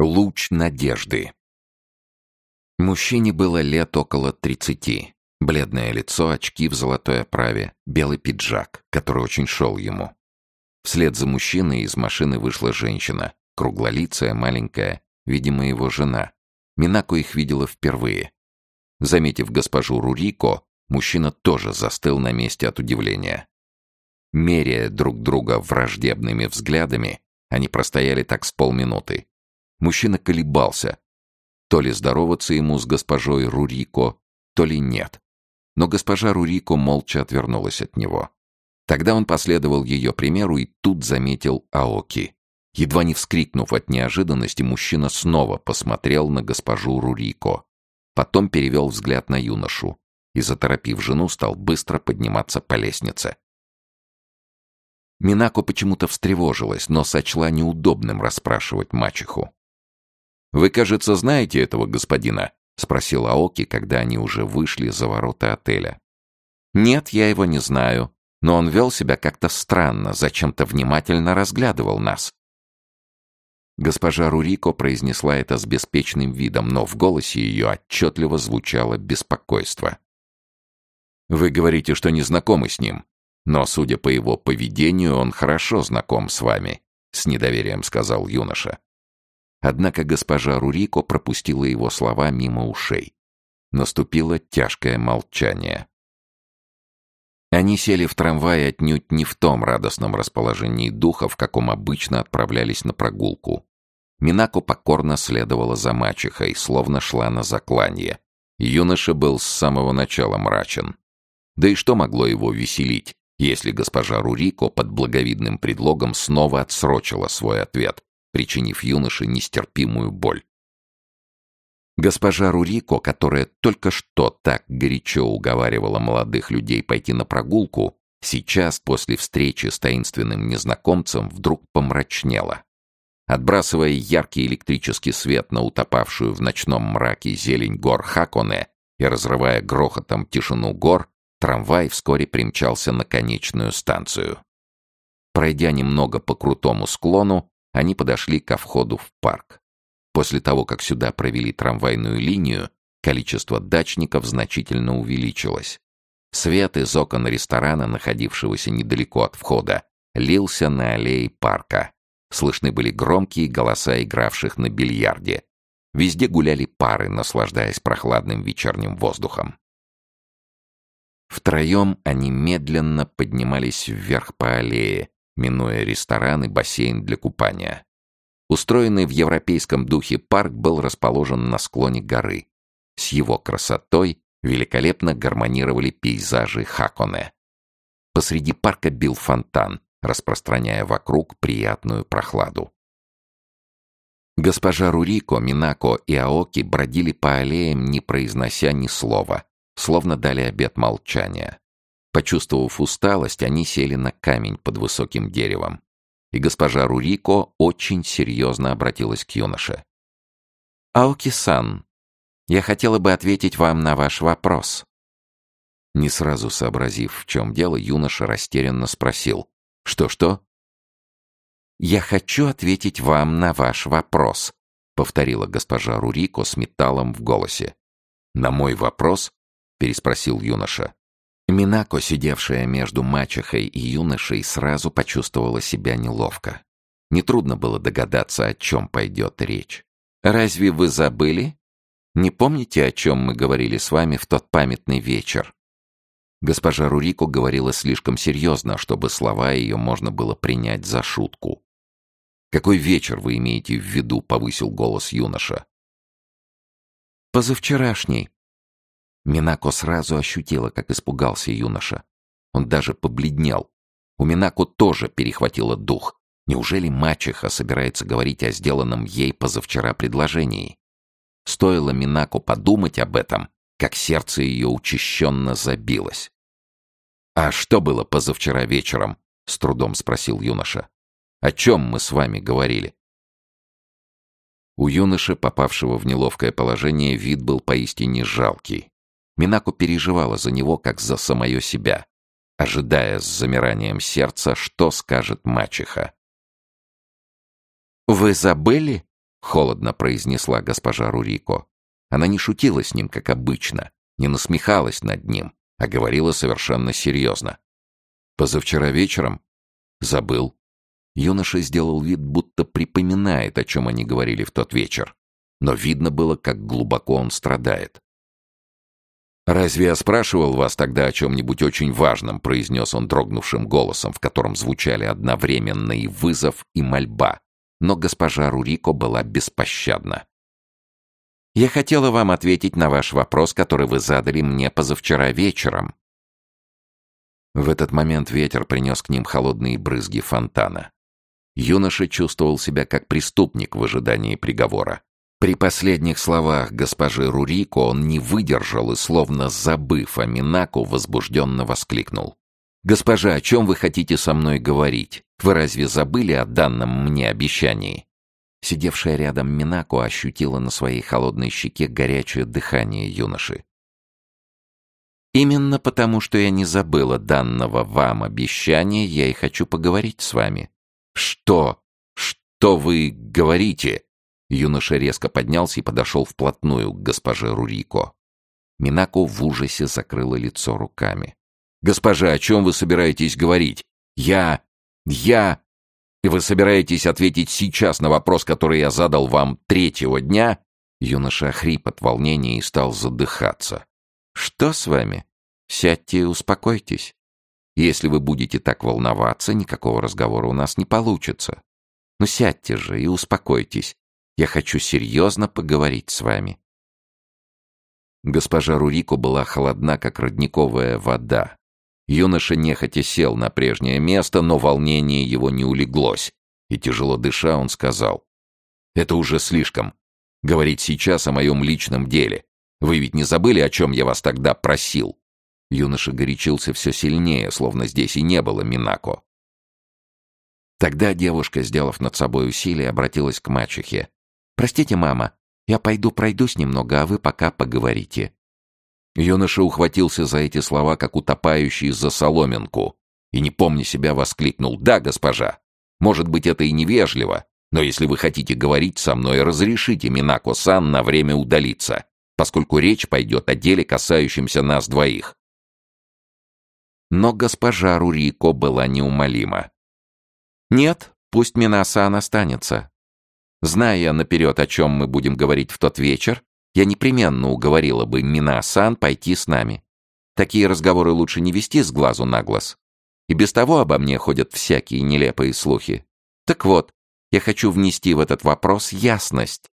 Луч надежды. Мужчине было лет около тридцати. Бледное лицо, очки в золотой оправе, белый пиджак, который очень шел ему. Вслед за мужчиной из машины вышла женщина, круглолицая, маленькая, видимо, его жена. Минако их видела впервые. Заметив госпожу Рурико, мужчина тоже застыл на месте от удивления. Меряя друг друга враждебными взглядами, они простояли так с полминуты. Мужчина колебался. То ли здороваться ему с госпожой Рурико, то ли нет. Но госпожа Рурико молча отвернулась от него. Тогда он последовал ее примеру и тут заметил Аоки. Едва не вскрикнув от неожиданности, мужчина снова посмотрел на госпожу Рурико. Потом перевел взгляд на юношу и, заторопив жену, стал быстро подниматься по лестнице. Минако почему-то встревожилась, но сочла неудобным расспрашивать мачеху. «Вы, кажется, знаете этого господина?» — спросил Аоки, когда они уже вышли за ворота отеля. «Нет, я его не знаю, но он вел себя как-то странно, зачем-то внимательно разглядывал нас». Госпожа Рурико произнесла это с беспечным видом, но в голосе ее отчетливо звучало беспокойство. «Вы говорите, что не знакомы с ним, но, судя по его поведению, он хорошо знаком с вами», — с недоверием сказал юноша. Однако госпожа Рурико пропустила его слова мимо ушей. Наступило тяжкое молчание. Они сели в трамвай отнюдь не в том радостном расположении духа, в каком обычно отправлялись на прогулку. Минако покорно следовала за мачехой, словно шла на закланье. Юноша был с самого начала мрачен. Да и что могло его веселить, если госпожа Рурико под благовидным предлогом снова отсрочила свой ответ, причинив юноше нестерпимую боль. Госпожа Рурико, которая только что так горячо уговаривала молодых людей пойти на прогулку, сейчас, после встречи с таинственным незнакомцем, вдруг помрачнела. Отбрасывая яркий электрический свет на утопавшую в ночном мраке зелень гор Хаконе и разрывая грохотом тишину гор, трамвай вскоре примчался на конечную станцию. Пройдя немного по крутому склону, они подошли ко входу в парк. После того, как сюда провели трамвайную линию, количество дачников значительно увеличилось. Свет из окон ресторана, находившегося недалеко от входа, лился на аллеи парка. Слышны были громкие голоса игравших на бильярде. Везде гуляли пары, наслаждаясь прохладным вечерним воздухом. Втроем они медленно поднимались вверх по аллее, минуя ресторан и бассейн для купания. Устроенный в европейском духе парк был расположен на склоне горы. С его красотой великолепно гармонировали пейзажи Хаконе. Посреди парка бил фонтан, распространяя вокруг приятную прохладу. Госпожа Рурико, Минако и Аоки бродили по аллеям, не произнося ни слова, словно дали обет молчания. Почувствовав усталость, они сели на камень под высоким деревом. И госпожа Рурико очень серьезно обратилась к юноше. «Аоки-сан, я хотела бы ответить вам на ваш вопрос». Не сразу сообразив, в чем дело, юноша растерянно спросил. «Что-что?» «Я хочу ответить вам на ваш вопрос», — повторила госпожа Рурико с металлом в голосе. «На мой вопрос?» — переспросил юноша. Минако, сидевшая между мачехой и юношей, сразу почувствовала себя неловко. Нетрудно было догадаться, о чем пойдет речь. «Разве вы забыли? Не помните, о чем мы говорили с вами в тот памятный вечер?» Госпожа Рурико говорила слишком серьезно, чтобы слова ее можно было принять за шутку. «Какой вечер вы имеете в виду?» — повысил голос юноша. «Позавчерашний», Минако сразу ощутила, как испугался юноша. Он даже побледнел. У Минако тоже перехватило дух. Неужели мачеха собирается говорить о сделанном ей позавчера предложении? Стоило Минако подумать об этом, как сердце ее учащенно забилось. «А что было позавчера вечером?» — с трудом спросил юноша. «О чем мы с вами говорили?» У юноши, попавшего в неловкое положение, вид был поистине жалкий. Минаку переживала за него, как за самое себя, ожидая с замиранием сердца, что скажет мачеха. «Вы забыли?» — холодно произнесла госпожа Рурико. Она не шутила с ним, как обычно, не насмехалась над ним, а говорила совершенно серьезно. «Позавчера вечером?» «Забыл». Юноша сделал вид, будто припоминает, о чем они говорили в тот вечер. Но видно было, как глубоко он страдает. «Разве я спрашивал вас тогда о чем-нибудь очень важном?» произнес он дрогнувшим голосом, в котором звучали одновременно и вызов, и мольба. Но госпожа Рурико была беспощадна. «Я хотела вам ответить на ваш вопрос, который вы задали мне позавчера вечером». В этот момент ветер принес к ним холодные брызги фонтана. Юноша чувствовал себя как преступник в ожидании приговора. При последних словах госпожи Рурико он не выдержал и, словно забыв о Минаку, возбужденно воскликнул. «Госпожа, о чем вы хотите со мной говорить? Вы разве забыли о данном мне обещании?» Сидевшая рядом Минако ощутила на своей холодной щеке горячее дыхание юноши. «Именно потому, что я не забыла данного вам обещания, я и хочу поговорить с вами». «Что? Что вы говорите?» Юноша резко поднялся и подошел вплотную к госпоже Рурико. Минако в ужасе закрыла лицо руками. «Госпожа, о чем вы собираетесь говорить? Я... я... И вы собираетесь ответить сейчас на вопрос, который я задал вам третьего дня?» Юноша хрип от волнения и стал задыхаться. «Что с вами? Сядьте и успокойтесь. Если вы будете так волноваться, никакого разговора у нас не получится. Ну сядьте же и успокойтесь. Я хочу серьезно поговорить с вами». Госпожа Рурико была холодна, как родниковая вода. Юноша нехотя сел на прежнее место, но волнение его не улеглось, и, тяжело дыша, он сказал, «Это уже слишком. Говорить сейчас о моем личном деле. Вы ведь не забыли, о чем я вас тогда просил?» Юноша горячился все сильнее, словно здесь и не было Минако. Тогда девушка, сделав над собой усилие, обратилась к мачехе. «Простите, мама, я пойду пройдусь немного, а вы пока поговорите». Юноша ухватился за эти слова, как утопающий за соломинку, и, не помня себя, воскликнул «Да, госпожа! Может быть, это и невежливо, но если вы хотите говорить со мной, разрешите Минако-сан на время удалиться, поскольку речь пойдет о деле, касающемся нас двоих». Но госпожа Рурико была неумолима. «Нет, пусть Минасан останется. Зная наперед, о чем мы будем говорить в тот вечер, я непременно уговорила бы Мина-сан пойти с нами. Такие разговоры лучше не вести с глазу на глаз. И без того обо мне ходят всякие нелепые слухи. Так вот, я хочу внести в этот вопрос ясность,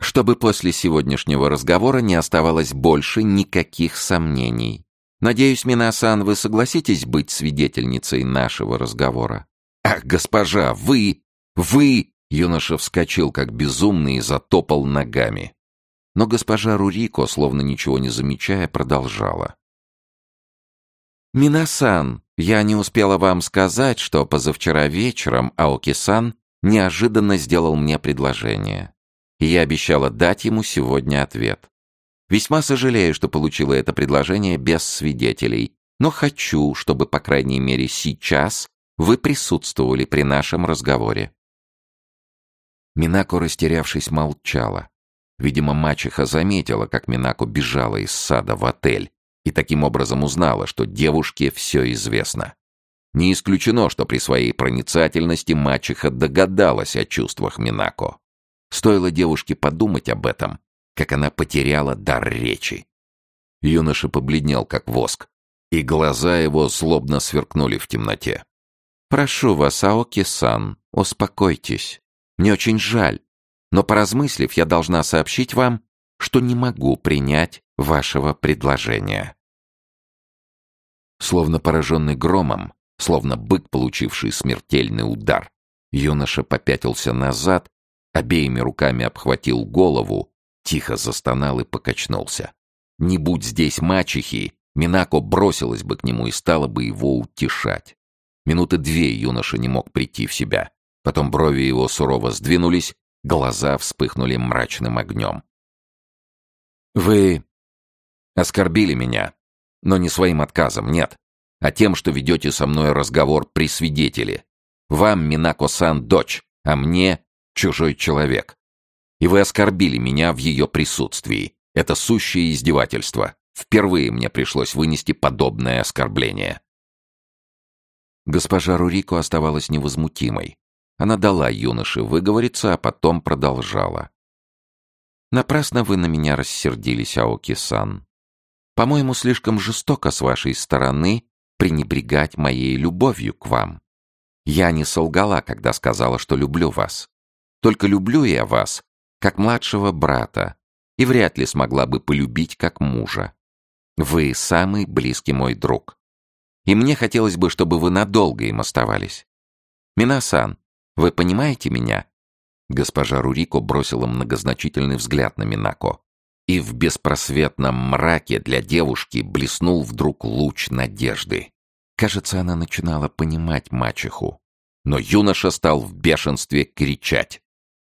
чтобы после сегодняшнего разговора не оставалось больше никаких сомнений. Надеюсь, Минасан, вы согласитесь быть свидетельницей нашего разговора. Ах, госпожа, вы, вы Юноша вскочил, как безумный, и затопал ногами. Но госпожа Рурико, словно ничего не замечая, продолжала. «Минасан, я не успела вам сказать, что позавчера вечером Аоки-сан неожиданно сделал мне предложение. И я обещала дать ему сегодня ответ. Весьма сожалею, что получила это предложение без свидетелей, но хочу, чтобы, по крайней мере, сейчас вы присутствовали при нашем разговоре. Минако, растерявшись, молчала. Видимо, мачеха заметила, как Минако бежала из сада в отель, и таким образом узнала, что девушке все известно. Не исключено, что при своей проницательности мачеха догадалась о чувствах Минако. Стоило девушке подумать об этом, как она потеряла дар речи. Юноша побледнел, как воск, и глаза его злобно сверкнули в темноте. «Прошу вас, Аоки-сан, успокойтесь. Мне очень жаль, но поразмыслив, я должна сообщить вам, что не могу принять вашего предложения. Словно пораженный громом, словно бык, получивший смертельный удар, юноша попятился назад, обеими руками обхватил голову, тихо застонал и покачнулся. Не будь здесь мачехи, Минако бросилась бы к нему и стала бы его утешать. Минуты две юноша не мог прийти в себя. Потом брови его сурово сдвинулись, глаза вспыхнули мрачным огнем. «Вы оскорбили меня, но не своим отказом, нет, а тем, что ведете со мной разговор при свидетеле. Вам, Минако-сан, дочь, а мне — чужой человек. и вы оскорбили меня в ее присутствии. Это сущее издевательство. Впервые мне пришлось вынести подобное оскорбление». Госпожа Рурико оставалась невозмутимой. Она дала юноше выговориться, а потом продолжала. «Напрасно вы на меня рассердились, Аоки-сан. По-моему, слишком жестоко с вашей стороны пренебрегать моей любовью к вам. Я не солгала, когда сказала, что люблю вас. Только люблю я вас, как младшего брата, и вряд ли смогла бы полюбить как мужа. Вы самый близкий мой друг. И мне хотелось бы, чтобы вы надолго им оставались. Минасан, вы понимаете меня?» Госпожа Рурико бросила многозначительный взгляд на Минако. И в беспросветном мраке для девушки блеснул вдруг луч надежды. Кажется, она начинала понимать мачеху. Но юноша стал в бешенстве кричать.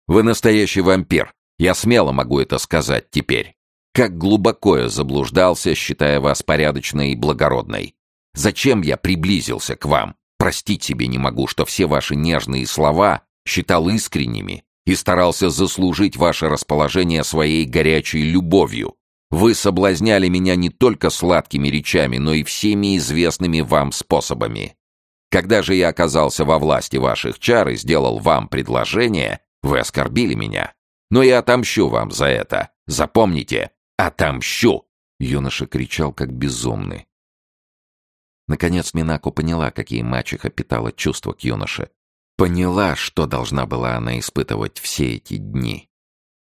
«Вы настоящий вампир! Я смело могу это сказать теперь! Как глубоко я заблуждался, считая вас порядочной и благородной! Зачем я приблизился к вам? Простить себе не могу, что все ваши нежные слова считал искренними и старался заслужить ваше расположение своей горячей любовью. Вы соблазняли меня не только сладкими речами, но и всеми известными вам способами. Когда же я оказался во власти ваших чар и сделал вам предложение, вы оскорбили меня. Но я отомщу вам за это. Запомните, отомщу!» Юноша кричал, как безумный. Наконец Минако поняла, какие мачеха питала чувства к юноше. Поняла, что должна была она испытывать все эти дни.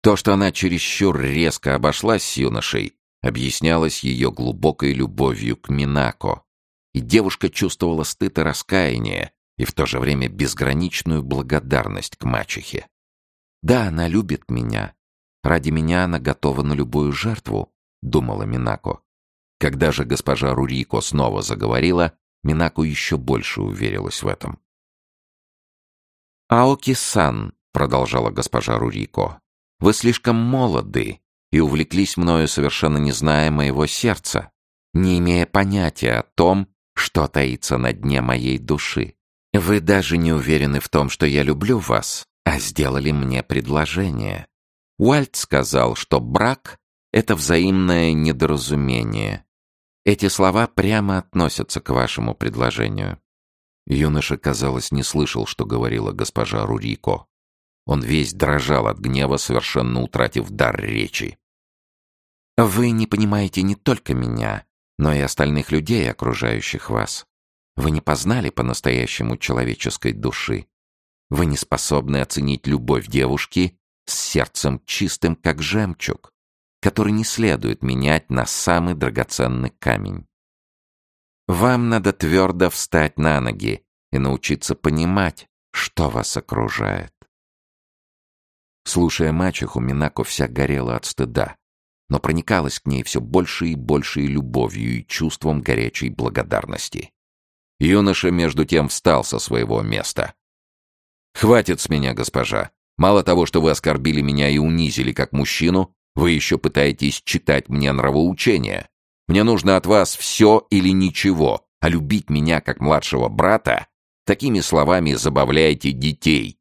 То, что она чересчур резко обошлась с юношей, объяснялось ее глубокой любовью к Минако. И девушка чувствовала стыд и раскаяние, и в то же время безграничную благодарность к мачехе. «Да, она любит меня. Ради меня она готова на любую жертву», — думала Минако. Когда же госпожа Рурико снова заговорила, Минаку еще больше уверилась в этом. «Аоки-сан», — продолжала госпожа Рурико, — «вы слишком молоды и увлеклись мною, совершенно не зная моего сердца, не имея понятия о том, что таится на дне моей души. Вы даже не уверены в том, что я люблю вас, а сделали мне предложение. Уальт сказал, что брак — это взаимное недоразумение, эти слова прямо относятся к вашему предложению». Юноша, казалось, не слышал, что говорила госпожа Рурико. Он весь дрожал от гнева, совершенно утратив дар речи. «Вы не понимаете не только меня, но и остальных людей, окружающих вас. Вы не познали по-настоящему человеческой души. Вы не способны оценить любовь девушки с сердцем чистым, как жемчуг который не следует менять на самый драгоценный камень. Вам надо твердо встать на ноги и научиться понимать, что вас окружает. Слушая мачеху, Минако вся горела от стыда, но проникалась к ней все больше и большей любовью и чувством горячей благодарности. Юноша, между тем, встал со своего места. «Хватит с меня, госпожа. Мало того, что вы оскорбили меня и унизили как мужчину, вы еще пытаетесь читать мне нравоучения. Мне нужно от вас все или ничего, а любить меня как младшего брата? Такими словами забавляете детей.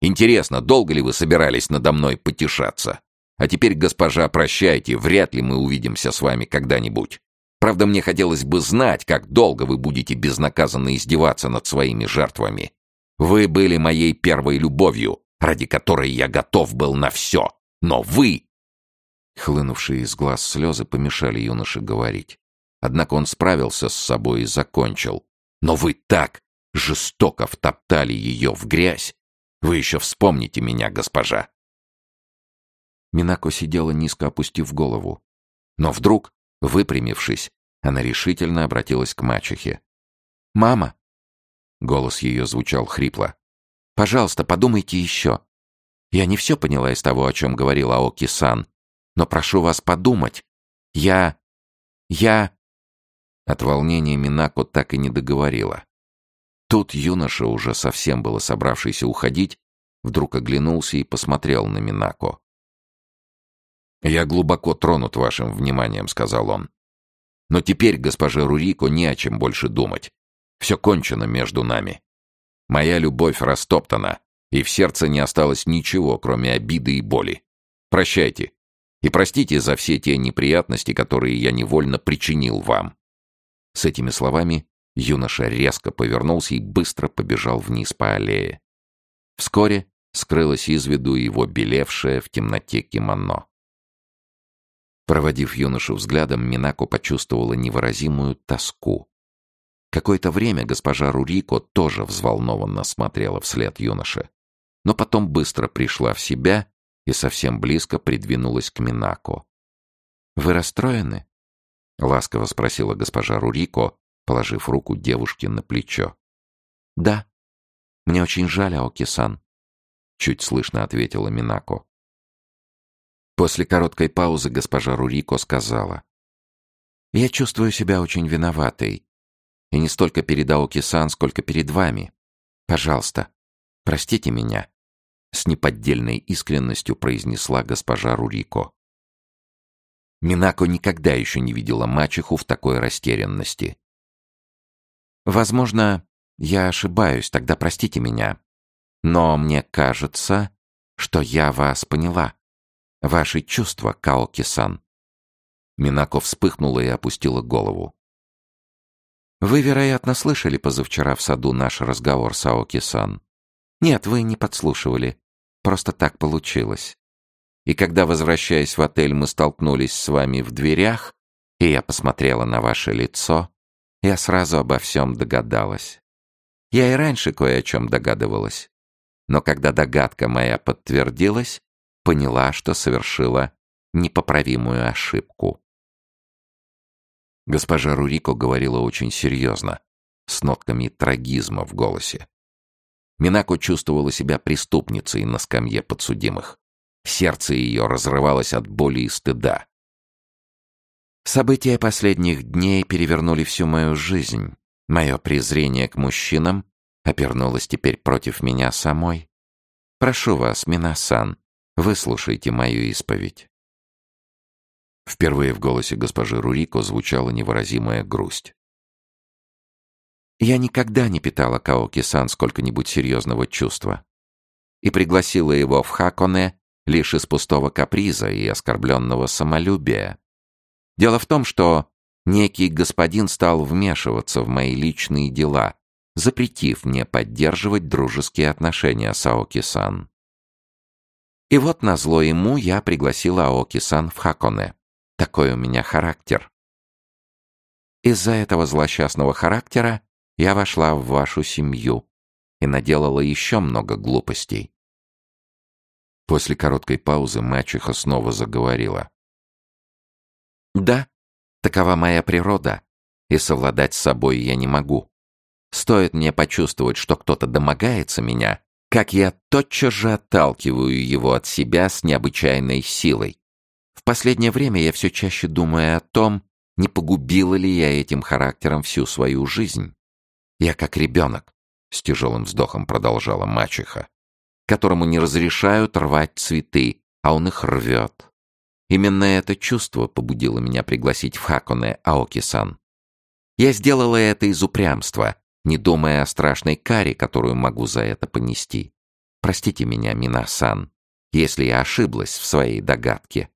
Интересно, долго ли вы собирались надо мной потешаться? А теперь, госпожа, прощайте, вряд ли мы увидимся с вами когда-нибудь. Правда, мне хотелось бы знать, как долго вы будете безнаказанно издеваться над своими жертвами. Вы были моей первой любовью, ради которой я готов был на все. Но вы Хлынувшие из глаз слезы помешали юноше говорить. Однако он справился с собой и закончил. «Но вы так жестоко втоптали ее в грязь! Вы еще вспомните меня, госпожа!» Минако сидела низко опустив голову. Но вдруг, выпрямившись, она решительно обратилась к мачехе. «Мама!» Голос ее звучал хрипло. «Пожалуйста, подумайте еще. Я не все поняла из того, о чем говорил Аоки-сан, но прошу вас подумать. Я... я...» От волнения Минако так и не договорила. Тут юноша, уже совсем было собравшийся уходить, вдруг оглянулся и посмотрел на Минако. «Я глубоко тронут вашим вниманием», — сказал он. «Но теперь, госпоже Рурико, не о чем больше думать. Все кончено между нами. Моя любовь растоптана, и в сердце не осталось ничего, кроме обиды и боли. Прощайте. И простите за все те неприятности, которые я невольно причинил вам». С этими словами юноша резко повернулся и быстро побежал вниз по аллее. Вскоре скрылось из виду его белевшее в темноте кимоно. Проводив юношу взглядом, Минако почувствовала невыразимую тоску. Какое-то время госпожа Рурико тоже взволнованно смотрела вслед юноше, но потом быстро пришла в себя и совсем близко придвинулась к Минако. «Вы расстроены?» — ласково спросила госпожа Рурико, положив руку девушке на плечо. «Да. Мне очень жаль, Аоки-сан», — чуть слышно ответила Минако. После короткой паузы госпожа Рурико сказала. «Я чувствую себя очень виноватой. И не столько перед Аоки-сан, сколько перед вами. Пожалуйста, простите меня», — с неподдельной искренностью произнесла госпожа Рурико. Минако никогда еще не видела мачеху в такой растерянности. «Возможно, я ошибаюсь, тогда простите меня. Но мне кажется, что я вас поняла. Ваши чувства, Каоки-сан». Минако вспыхнула и опустила голову. «Вы, вероятно, слышали позавчера в саду наш разговор с Аоки-сан. Нет, вы не подслушивали. Просто так получилось. И когда, возвращаясь в отель, мы столкнулись с вами в дверях, и я посмотрела на ваше лицо, я сразу обо всем догадалась. Я и раньше кое о чем догадывалась. Но когда догадка моя подтвердилась, поняла, что совершила непоправимую ошибку. Госпожа Рурико говорила очень серьезно, с нотками трагизма в голосе. Минако чувствовала себя преступницей на скамье подсудимых. Сердце ее разрывалось от боли и стыда. События последних дней перевернули всю мою жизнь. Мое презрение к мужчинам обернулось теперь против меня самой. Прошу вас, Минасан, Выслушайте мою исповедь». Впервые в голосе госпожи Рурико звучала невыразимая грусть. Я никогда не питала Каоки-сан сколько-нибудь серьезного чувства и пригласила его в Хаконе лишь из пустого каприза и оскорбленного самолюбия. Дело в том, что некий господин стал вмешиваться в мои личные дела, запретив мне поддерживать дружеские отношения с Аоки-сан. И вот назло ему я пригласила Аоки-сан в Хаконе. Такой у меня характер. Из-за этого злосчастного характера я вошла в вашу семью и наделала еще много глупостей. После короткой паузы мачеха снова заговорила. «Да, такова моя природа, и совладать с собой я не могу. Стоит мне почувствовать, что кто-то домогается меня, как я тотчас же отталкиваю его от себя с необычайной силой. В последнее время я все чаще думаю о том, не погубила ли я этим характером всю свою жизнь. Я как ребенок, с тяжелым вздохом продолжала мачеха, которому не разрешают рвать цветы, а он их рвет. Именно это чувство побудило меня пригласить в Хаконе Аоки-сан. Я сделала это из упрямства, не думая о страшной каре, которую могу за это понести. Простите меня, Минасан, если я ошиблась в своей догадке.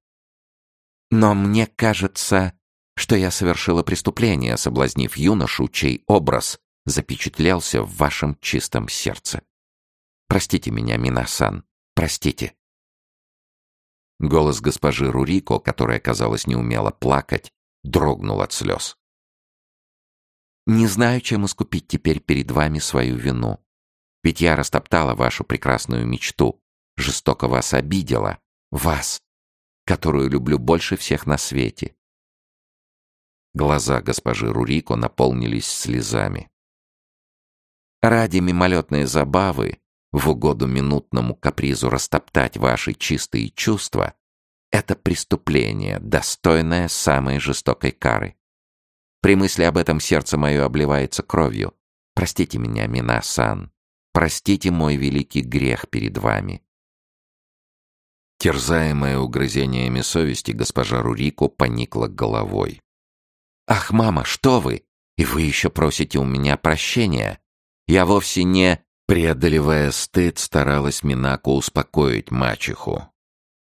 Но мне кажется, что я совершила преступление, соблазнив юношу, чей образ запечатлелся в вашем чистом сердце. Простите меня, Минасан, простите. Голос госпожи Рурико, которая, казалось, не умела плакать, дрогнул от слез. Не знаю, чем искупить теперь перед вами свою вину. Ведь я растоптала вашу прекрасную мечту, жестоко вас обидела, вас, которую люблю больше всех на свете. Глаза госпожи Рурико наполнились слезами. Ради мимолетной забавы, в угоду минутному капризу растоптать ваши чистые чувства, это преступление, достойное самой жестокой кары. При мысли об этом сердце мое обливается кровью. Простите меня, Мина-сан. Простите мой великий грех перед вами. Терзаемая угрызениями совести, госпожа Рурико поникла головой. «Ах, мама, что вы? И вы еще просите у меня прощения? Я вовсе не...» Преодолевая стыд, старалась Минако успокоить мачеху.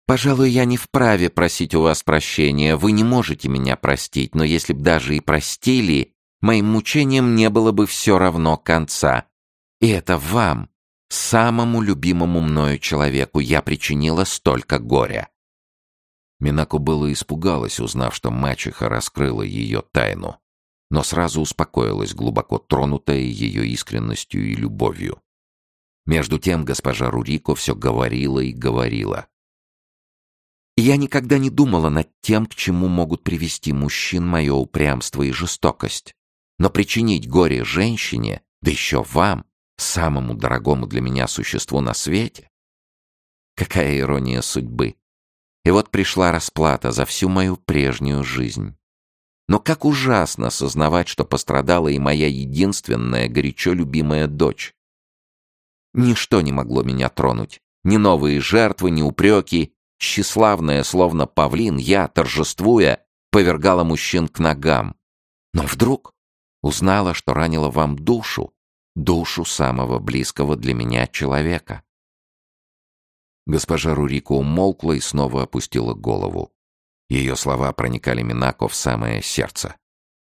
Пожалуй, я не вправе просить у вас прощения. Вы не можете меня простить, но если б даже и простили, моим мучениям не было бы все равно конца. И это вам, самому любимому мною человеку, я причинила столько горя. Минако было испугалась, узнав, что мачеха раскрыла ее тайну, но сразу успокоилась, глубоко тронутая ее искренностью и любовью. Между тем госпожа Рурико все говорила и говорила. Я никогда не думала над тем, к чему могут привести мужчин мое упрямство и жестокость. Но причинить горе женщине, да еще вам, самому дорогому для меня существу на свете? Какая ирония судьбы! И вот пришла расплата за всю мою прежнюю жизнь. Но как ужасно сознавать, что пострадала и моя единственная, горячо любимая дочь. Ничто не могло меня тронуть. Ни новые жертвы, ни упреки. Тщеславная, словно павлин, я, торжествуя, повергала мужчин к ногам. Но вдруг узнала, что ранила вам душу, душу самого близкого для меня человека. Госпожа Рурико умолкла и снова опустила голову. Ее слова проникали Минако в самое сердце.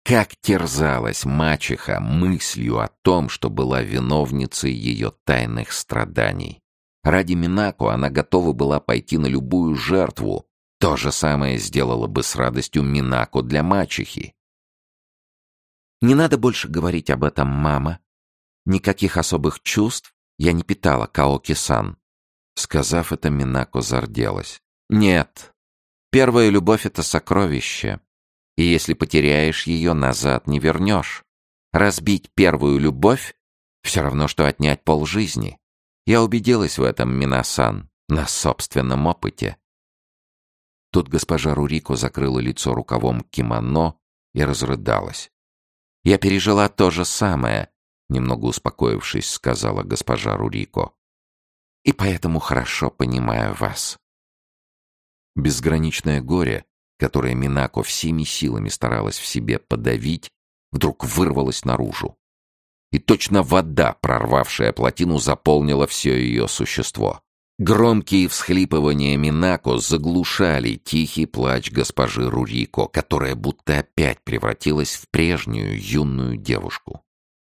Как терзалась мачеха мыслью о том, что была виновницей ее тайных страданий. Ради Минако она готова была пойти на любую жертву. То же самое сделала бы с радостью Минако для мачехи. «Не надо больше говорить об этом, мама. Никаких особых чувств я не питала Каоки-сан». Сказав это, Минако зарделась. «Нет. Первая любовь — это сокровище. И если потеряешь ее, назад не вернешь. Разбить первую любовь — все равно, что отнять полжизни. Я убедилась в этом, Минасан, на собственном опыте. Тут госпожа Рурико закрыла лицо рукавом кимоно и разрыдалась. «Я пережила то же самое», — немного успокоившись, сказала госпожа Рурико. «И поэтому хорошо понимаю вас». Безграничное горе которое Минако всеми силами старалась в себе подавить, вдруг вырвалось наружу. И точно вода, прорвавшая плотину, заполнила все ее существо. Громкие всхлипывания Минако заглушали тихий плач госпожи Рурико, которая будто опять превратилась в прежнюю юную девушку.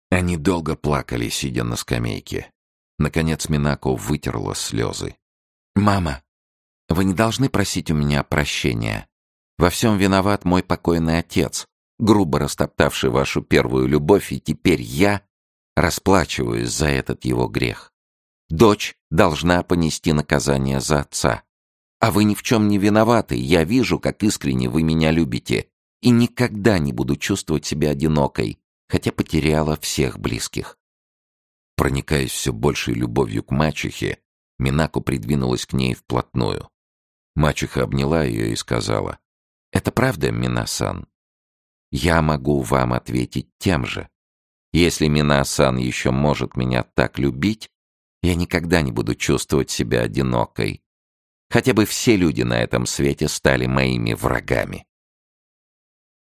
Они долго плакали, сидя на скамейке. Наконец Минако вытерла слезы. «Мама, вы не должны просить у меня прощения. Во всем виноват мой покойный отец, грубо растоптавший вашу первую любовь, и теперь я расплачиваюсь за этот его грех. Дочь должна понести наказание за отца. А вы ни в чем не виноваты, я вижу, как искренне вы меня любите, и никогда не буду чувствовать себя одинокой, хотя потеряла всех близких. Проникаясь все большей любовью к мачехе, Минаку придвинулась к ней вплотную. Мачеха обняла ее и сказала, это правда, Минасан? Я могу вам ответить тем же. Если Минасан еще может меня так любить, я никогда не буду чувствовать себя одинокой. Хотя бы все люди на этом свете стали моими врагами.